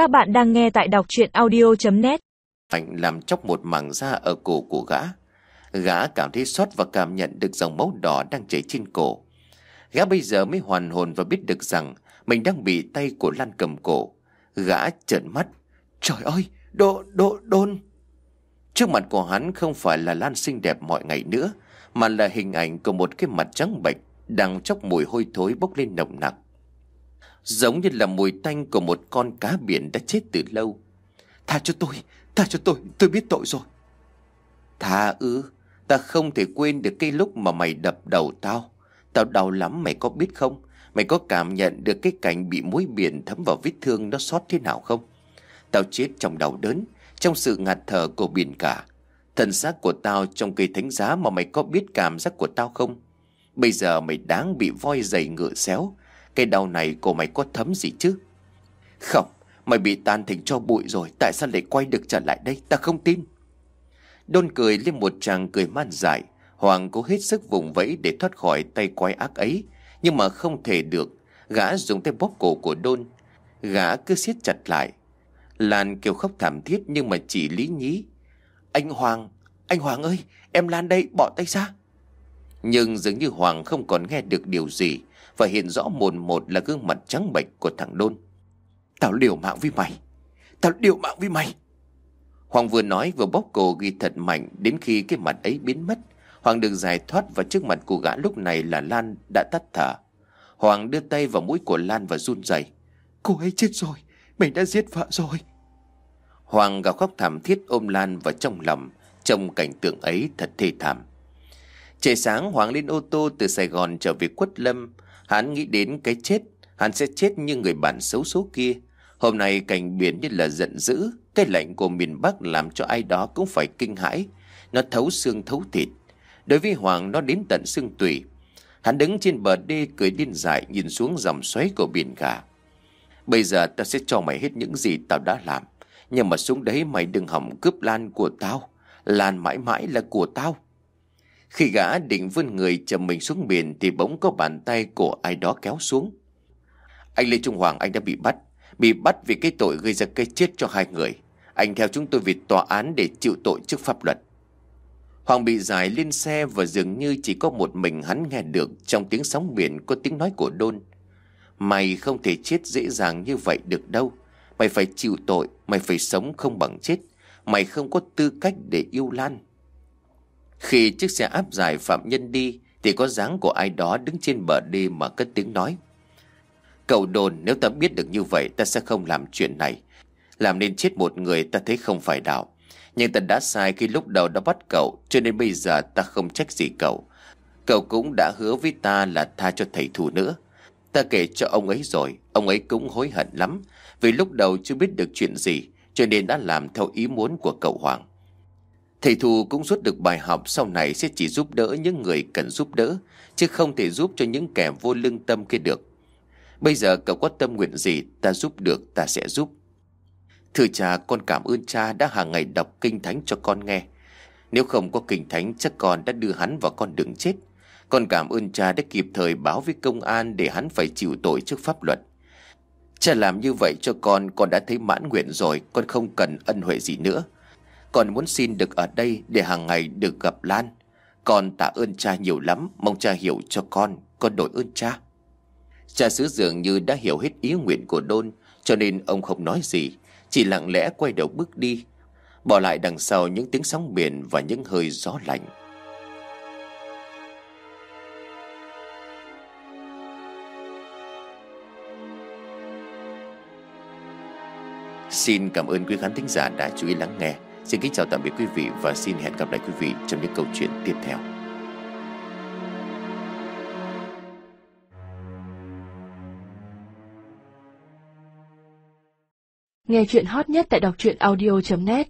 Các bạn đang nghe tại đọc chuyện audio.net Anh làm chóc một mảng da ở cổ của gã. Gã cảm thấy xót và cảm nhận được dòng máu đỏ đang chảy trên cổ. Gã bây giờ mới hoàn hồn và biết được rằng Mình đang bị tay của Lan cầm cổ. Gã trợn mắt. Trời ơi, đô, đô, đôn. Trước mặt của hắn không phải là Lan xinh đẹp mọi ngày nữa Mà là hình ảnh của một cái mặt trắng bệch Đang chóc mùi hôi thối bốc lên nồng nặc. Giống như là mùi tanh của một con cá biển đã chết từ lâu. Tha cho tôi, tha cho tôi, tôi biết tội rồi. Tha ư, ta không thể quên được cái lúc mà mày đập đầu tao. Tao đau lắm mày có biết không? Mày có cảm nhận được cái cảnh bị muối biển thấm vào vết thương nó xót thế nào không? Tao chết trong đau đớn Trong sự ngạt thở của biển cả. Thần xác của tao trong cây thánh giá mà mày có biết cảm giác của tao không? Bây giờ mày đáng bị voi dày ngựa xéo cái đau này của mày có thấm gì chứ? Không, Mày bị tan thành cho bụi rồi, Tại sao lại quay được trở lại đây? Ta không tin. Đôn cười lên một tràng cười man dại. Hoàng cố hết sức vùng vẫy để thoát khỏi tay quái ác ấy, Nhưng mà không thể được. Gã dùng tay bóp cổ của Đôn. Gã cứ siết chặt lại. Lan kêu khóc thảm thiết nhưng mà chỉ lý nhí. Anh Hoàng Anh Hoàng ơi, Em Lan đây, bỏ tay ra. Nhưng dường như Hoàng không còn nghe được điều gì và hiện rõ mồn một là gương mặt trắng bệch của thằng Đôn. Tao liều mạng với mày! Tao liều mạng với mày! Hoàng vừa nói vừa bóp cổ ghi thật mạnh Đến khi cái mặt ấy biến mất. Hoàng được giải thoát và trước mặt của gã lúc này là Lan đã tắt thở. Hoàng đưa tay vào mũi của Lan và run rẩy. Cô ấy chết rồi! Mình đã giết vợ rồi! Hoàng gào khóc thảm thiết ôm Lan vào trong lòng Trong cảnh tượng ấy thật thê thảm. Trời sáng, Hoàng lên ô tô từ Sài Gòn trở về Quất Lâm. Hắn nghĩ đến cái chết, Hắn sẽ chết như người bạn xấu số kia. Hôm nay cảnh biển như là giận dữ, Cái lạnh của miền Bắc làm cho ai đó cũng phải kinh hãi. Nó thấu xương thấu thịt. Đối với Hoàng, nó đến tận xương tủy. Hắn đứng trên bờ đê cười điên dại, Nhìn xuống dòng xoáy của biển cả Bây giờ tao sẽ cho mày hết những gì tao đã làm. Nhưng mà xuống đấy mày đừng hỏng cướp lan của tao. Lan mãi mãi là của tao khi gã định vươn người chầm mình xuống biển thì bỗng có bàn tay của ai đó kéo xuống. Anh Lê Trung Hoàng anh đã bị bắt. Bị bắt vì cái tội gây ra cái chết cho hai người. Anh theo chúng tôi về tòa án để chịu tội trước pháp luật. Hoàng bị giải lên xe và dường như chỉ có một mình hắn nghe được trong tiếng sóng biển có tiếng nói của Đôn. Mày không thể chết dễ dàng như vậy được đâu. Mày phải chịu tội, mày phải sống không bằng chết. Mày không có tư cách để yêu Lan. Khi chiếc xe áp giải phạm nhân đi, Thì có dáng của ai đó đứng trên bờ đi mà cất tiếng nói. Cậu đồn nếu ta biết được như vậy, ta sẽ không làm chuyện này. Làm nên chết một người ta thấy không phải đạo. Nhưng ta đã sai khi lúc đầu đã bắt cậu, Cho nên bây giờ ta không trách gì cậu. Cậu cũng đã hứa với ta là tha cho thầy thù nữa. Ta kể cho ông ấy rồi, Ông ấy cũng hối hận lắm, Vì lúc đầu chưa biết được chuyện gì, Cho nên đã làm theo ý muốn của cậu Hoàng. Thầy Thu cũng rút được bài học sau này sẽ chỉ giúp đỡ những người cần giúp đỡ, chứ không thể giúp cho những kẻ vô lương tâm kia được. Bây giờ cậu có tâm nguyện gì ta giúp được ta sẽ giúp. Thưa cha con cảm ơn cha đã hàng ngày đọc kinh thánh cho con nghe. Nếu không có kinh thánh chắc con đã đưa hắn vào con đường chết. Con cảm ơn cha đã kịp thời báo với công an để hắn phải chịu tội trước pháp luật. Cha làm như vậy cho con, con đã thấy mãn nguyện rồi, con không cần ân huệ gì nữa. Con muốn xin được ở đây để hàng ngày được gặp Lan. Con tạ ơn cha nhiều lắm, Mong cha hiểu cho con Con đổi ơn cha. Cha xứ dường như đã hiểu hết ý nguyện của Đôn, Cho nên ông không nói gì, Chỉ lặng lẽ quay đầu bước đi, Bỏ lại đằng sau những tiếng sóng biển Và những hơi gió lạnh. Xin cảm ơn quý khán thính giả đã chú ý lắng nghe. Xin kính chào tạm biệt quý vị và xin hẹn gặp lại quý vị trong những câu chuyện tiếp theo. Nghe chuyện hot nhất tại đọc truyện audio.net